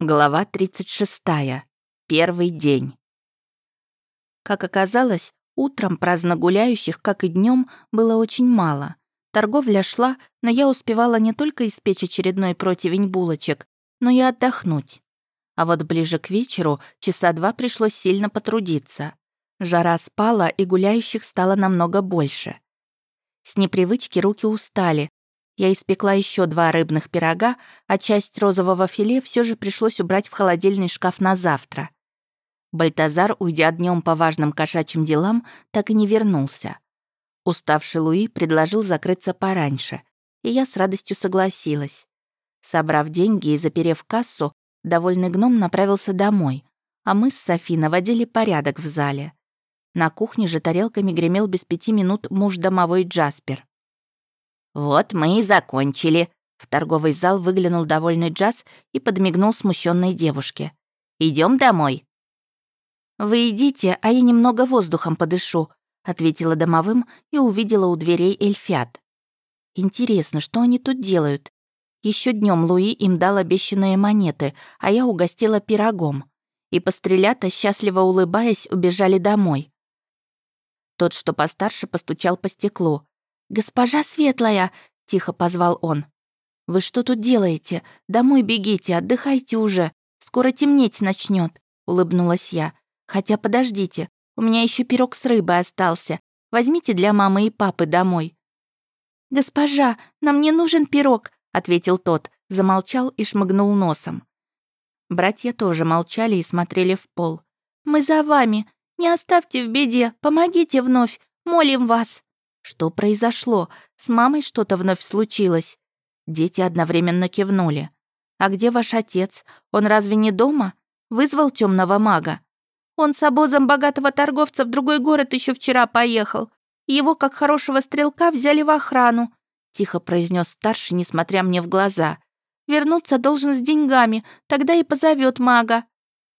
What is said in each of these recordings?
Глава 36. Первый день. Как оказалось, утром праздно гуляющих, как и днем, было очень мало. Торговля шла, но я успевала не только испечь очередной противень булочек, но и отдохнуть. А вот ближе к вечеру часа два пришлось сильно потрудиться. Жара спала, и гуляющих стало намного больше. С непривычки руки устали, я испекла еще два рыбных пирога, а часть розового филе все же пришлось убрать в холодильный шкаф на завтра. Бальтазар, уйдя днем по важным кошачьим делам, так и не вернулся. Уставший Луи предложил закрыться пораньше, и я с радостью согласилась. Собрав деньги и заперев кассу, довольный гном направился домой, а мы с Софи наводили порядок в зале. На кухне же тарелками гремел без пяти минут муж домовой Джаспер. «Вот мы и закончили», — в торговый зал выглянул довольный Джаз и подмигнул смущенной девушке. Идем домой». «Вы идите, а я немного воздухом подышу», — ответила домовым и увидела у дверей эльфят. «Интересно, что они тут делают? Еще днем Луи им дал обещанные монеты, а я угостила пирогом. И пострелята, счастливо улыбаясь, убежали домой. Тот, что постарше, постучал по стеклу. «Госпожа Светлая!» — тихо позвал он. «Вы что тут делаете? Домой бегите, отдыхайте уже. Скоро темнеть начнет, улыбнулась я. «Хотя подождите, у меня еще пирог с рыбой остался. Возьмите для мамы и папы домой». «Госпожа, нам не нужен пирог», — ответил тот, замолчал и шмыгнул носом. Братья тоже молчали и смотрели в пол. «Мы за вами. Не оставьте в беде, помогите вновь, молим вас». Что произошло? С мамой что-то вновь случилось?» Дети одновременно кивнули. «А где ваш отец? Он разве не дома? Вызвал темного мага?» «Он с обозом богатого торговца в другой город еще вчера поехал. Его, как хорошего стрелка, взяли в охрану», тихо произнес старший, несмотря мне в глаза. «Вернуться должен с деньгами, тогда и позовет мага».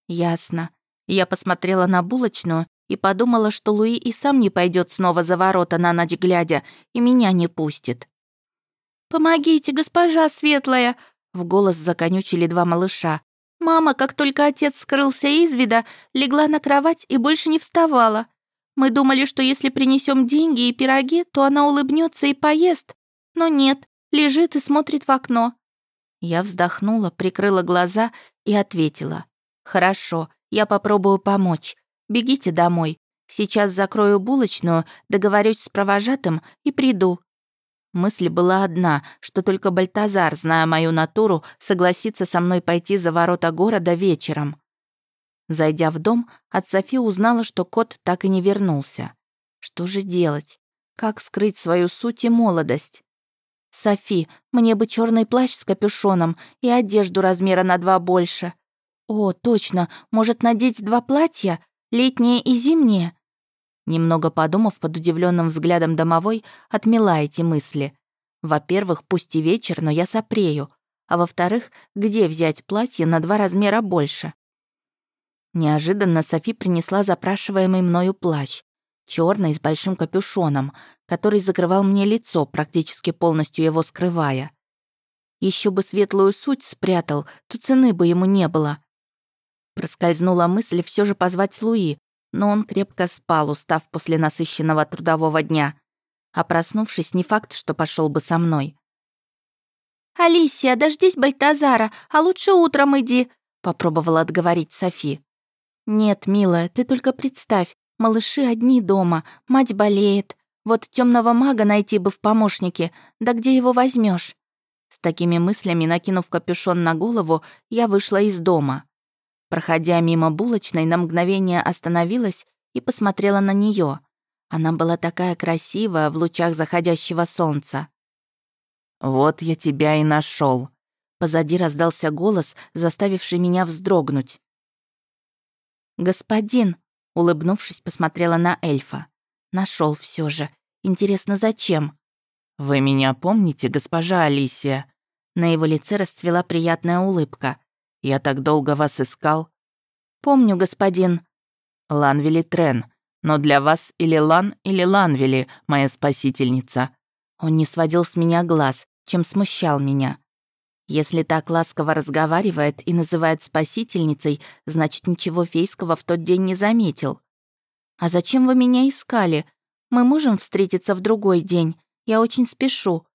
«Ясно». Я посмотрела на булочную и подумала, что Луи и сам не пойдет снова за ворота на ночь глядя и меня не пустит. «Помогите, госпожа Светлая!» — в голос законючили два малыша. «Мама, как только отец скрылся из вида, легла на кровать и больше не вставала. Мы думали, что если принесем деньги и пироги, то она улыбнется и поест. Но нет, лежит и смотрит в окно». Я вздохнула, прикрыла глаза и ответила. «Хорошо, я попробую помочь. Бегите домой. Сейчас закрою булочную, договорюсь с провожатым и приду». Мысль была одна, что только Бальтазар, зная мою натуру, согласится со мной пойти за ворота города вечером. Зайдя в дом, от Софи узнала, что кот так и не вернулся. Что же делать? Как скрыть свою суть и молодость? «Софи, мне бы черный плащ с капюшоном и одежду размера на два больше». «О, точно, может надеть два платья? Летнее и зимнее?» Немного подумав под удивленным взглядом домовой, отмела эти мысли. Во-первых, пусть и вечер, но я сопрею. А во-вторых, где взять платье на два размера больше? Неожиданно Софи принесла запрашиваемый мною плащ. черный с большим капюшоном, который закрывал мне лицо, практически полностью его скрывая. Еще бы светлую суть спрятал, то цены бы ему не было. Проскользнула мысль все же позвать Луи, но он крепко спал, устав после насыщенного трудового дня. А проснувшись, не факт, что пошел бы со мной. «Алисия, дождись Бальтазара, а лучше утром иди», — попробовала отговорить Софи. «Нет, милая, ты только представь, малыши одни дома, мать болеет. Вот темного мага найти бы в помощнике, да где его возьмешь? С такими мыслями, накинув капюшон на голову, я вышла из дома. Проходя мимо булочной, на мгновение остановилась и посмотрела на нее. Она была такая красивая в лучах заходящего солнца. «Вот я тебя и нашел. Позади раздался голос, заставивший меня вздрогнуть. «Господин», — улыбнувшись, посмотрела на эльфа. Нашел все же. Интересно, зачем?» «Вы меня помните, госпожа Алисия?» На его лице расцвела приятная улыбка. Я так долго вас искал». «Помню, господин». «Ланвели Трен. Но для вас или Лан, или Ланвели, моя спасительница». Он не сводил с меня глаз, чем смущал меня. Если так ласково разговаривает и называет спасительницей, значит, ничего фейского в тот день не заметил. «А зачем вы меня искали? Мы можем встретиться в другой день. Я очень спешу».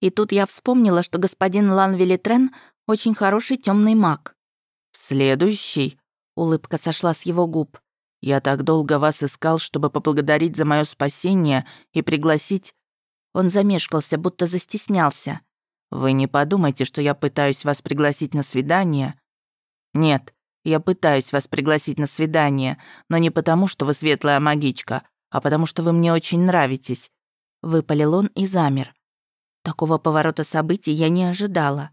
И тут я вспомнила, что господин Лан Велитрен очень хороший темный маг. «Следующий?» — улыбка сошла с его губ. «Я так долго вас искал, чтобы поблагодарить за мое спасение и пригласить...» Он замешкался, будто застеснялся. «Вы не подумайте, что я пытаюсь вас пригласить на свидание». «Нет, я пытаюсь вас пригласить на свидание, но не потому, что вы светлая магичка, а потому что вы мне очень нравитесь». Выпалил он и замер. Такого поворота событий я не ожидала.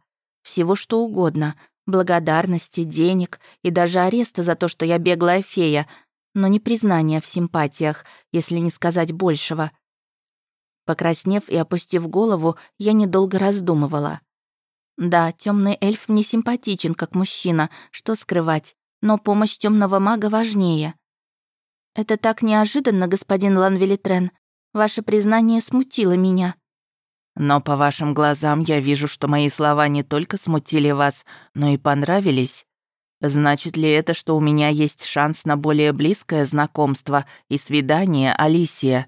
Всего что угодно. Благодарности, денег и даже ареста за то, что я беглая фея, но не признания в симпатиях, если не сказать большего. Покраснев и опустив голову, я недолго раздумывала. Да, темный эльф мне симпатичен как мужчина, что скрывать, но помощь темного мага важнее. Это так неожиданно, господин Ланвелитрен. Ваше признание смутило меня. Но по вашим глазам я вижу, что мои слова не только смутили вас, но и понравились. Значит ли это, что у меня есть шанс на более близкое знакомство и свидание, Алисия?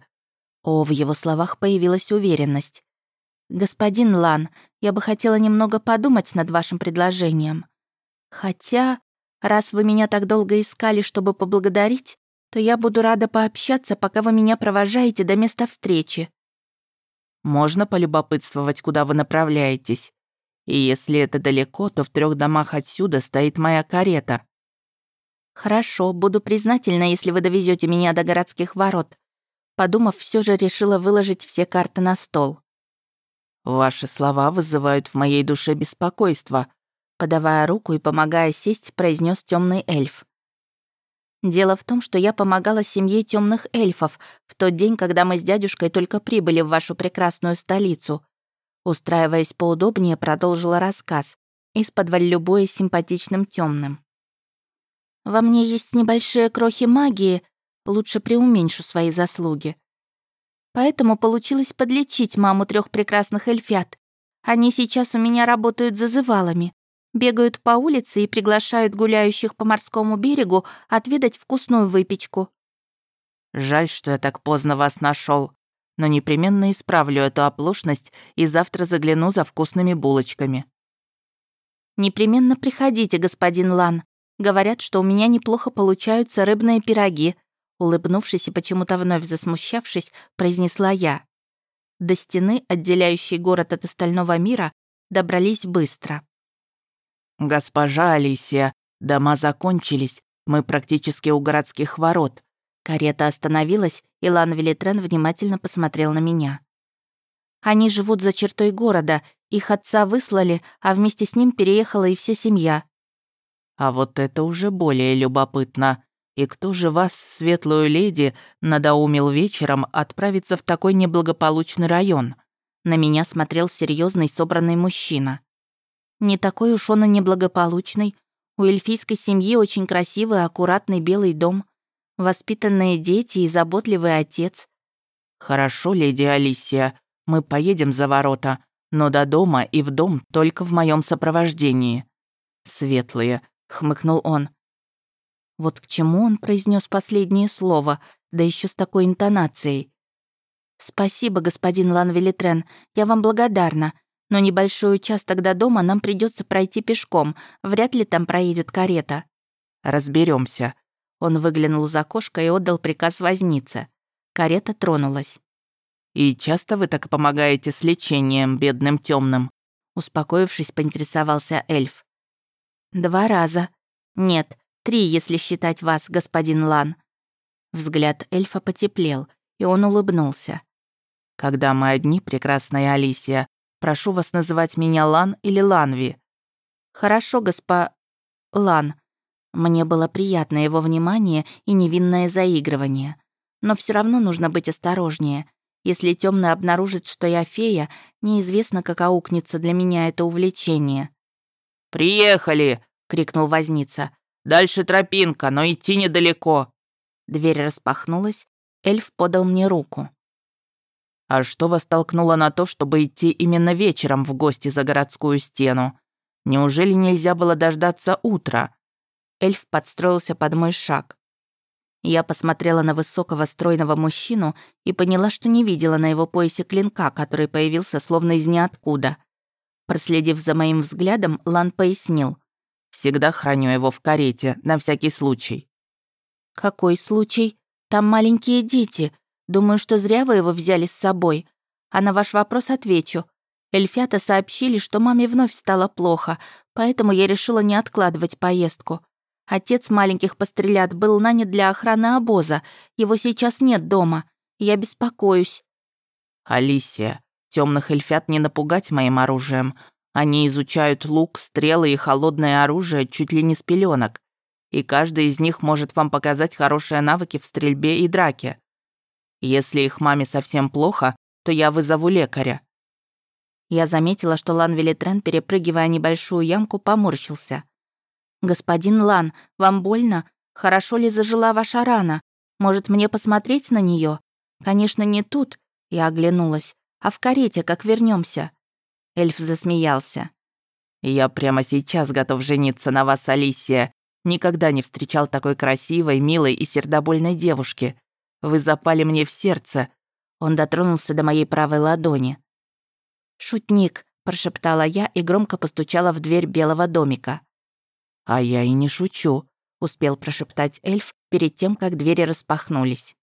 О, в его словах появилась уверенность. «Господин Лан, я бы хотела немного подумать над вашим предложением. Хотя, раз вы меня так долго искали, чтобы поблагодарить, то я буду рада пообщаться, пока вы меня провожаете до места встречи». «Можно полюбопытствовать, куда вы направляетесь? И если это далеко, то в трех домах отсюда стоит моя карета». «Хорошо, буду признательна, если вы довезете меня до городских ворот. Подумав, все же решила выложить все карты на стол. «Ваши слова вызывают в моей душе беспокойство», подавая руку и помогая сесть, произнес темный эльф. Дело в том, что я помогала семье темных эльфов в тот день, когда мы с дядюшкой только прибыли в вашу прекрасную столицу. Устраиваясь поудобнее, продолжила рассказ, из-под любуясь симпатичным темным. Во мне есть небольшие крохи магии, лучше преуменьшу свои заслуги. Поэтому получилось подлечить маму трех прекрасных эльфят. Они сейчас у меня работают зазывалами, бегают по улице и приглашают гуляющих по морскому берегу отведать вкусную выпечку. «Жаль, что я так поздно вас нашел, но непременно исправлю эту оплошность и завтра загляну за вкусными булочками». «Непременно приходите, господин Лан. Говорят, что у меня неплохо получаются рыбные пироги», улыбнувшись и почему-то вновь засмущавшись, произнесла я. До стены, отделяющей город от остального мира, добрались быстро. «Госпожа Алисия, дома закончились, мы практически у городских ворот». Карета остановилась, и Лан Велитрен внимательно посмотрел на меня. «Они живут за чертой города, их отца выслали, а вместе с ним переехала и вся семья». «А вот это уже более любопытно», и кто же вас, светлую леди, надоумил вечером отправиться в такой неблагополучный район?» На меня смотрел серьезный собранный мужчина. «Не такой уж он и неблагополучный. У эльфийской семьи очень красивый, аккуратный белый дом, воспитанные дети и заботливый отец». «Хорошо, леди Алисия, мы поедем за ворота, но до дома и в дом только в моем сопровождении». «Светлые», — хмыкнул он, — вот к чему он произнес последнее слово, да еще с такой интонацией. «Спасибо, господин Ланвелитрен, я вам благодарна, но небольшой участок до дома нам придется пройти пешком, вряд ли там проедет карета». Разберемся. Он выглянул за окошко и отдал приказ вознице. Карета тронулась. «И часто вы так помогаете с лечением бедным темным? Успокоившись, поинтересовался эльф. «Два раза. Нет, Три, если считать вас, господин Лан». Взгляд эльфа потеплел, и он улыбнулся. «Когда мы одни, прекрасная Алисия, прошу вас называть меня Лан или Ланви». «Хорошо, госпо... Лан». Мне было приятно его внимание и невинное заигрывание. Но все равно нужно быть осторожнее. Если темный обнаружит, что я фея, неизвестно, как аукнется для меня это увлечение. «Приехали!» — крикнул возница. Дальше тропинка, но идти недалеко». Дверь распахнулась, эльф подал мне руку. «А что вас толкнуло на то, чтобы идти именно вечером в гости за городскую стену?» Неужели нельзя было дождаться утра?» Эльф подстроился под мой шаг. Я посмотрела на высокого стройного мужчину и поняла, что не видела на его поясе клинка, который появился словно из ниоткуда. Проследив за моим взглядом, Лан пояснил. «Всегда храню его в карете, на всякий случай». «Какой случай? Там маленькие дети. Думаю, что зря вы его взяли с собой. А на ваш вопрос отвечу. Эльфята сообщили, что маме вновь стало плохо, поэтому я решила не откладывать поездку. Отец маленьких пострелят был нанят для охраны обоза. Его сейчас нет дома. Я беспокоюсь». «Алисия, темных эльфят не напугать моим оружием. Они изучают лук, стрелы и холодное оружие чуть ли не с пеленок. И каждый из них может вам показать хорошие навыки в стрельбе и драке. Если их маме совсем плохо, то я вызову лекаря». Я заметила, что Лан Велитрен, перепрыгивая небольшую ямку, поморщился. «Господин Лан, вам больно? Хорошо ли зажила ваша рана? Может, мне посмотреть на нее? Конечно, не тут», — я оглянулась, «а в карете, как вернемся. Эльф засмеялся. «Я прямо сейчас готов жениться на вас, Алисия. Никогда не встречал такой красивой, милой и сердобольной девушки. Вы запали мне в сердце». Он дотронулся до моей правой ладони. «Шутник», — прошептала я и громко постучала в дверь белого домика. «А я и не шучу», — успел прошептать эльф перед тем, как двери распахнулись.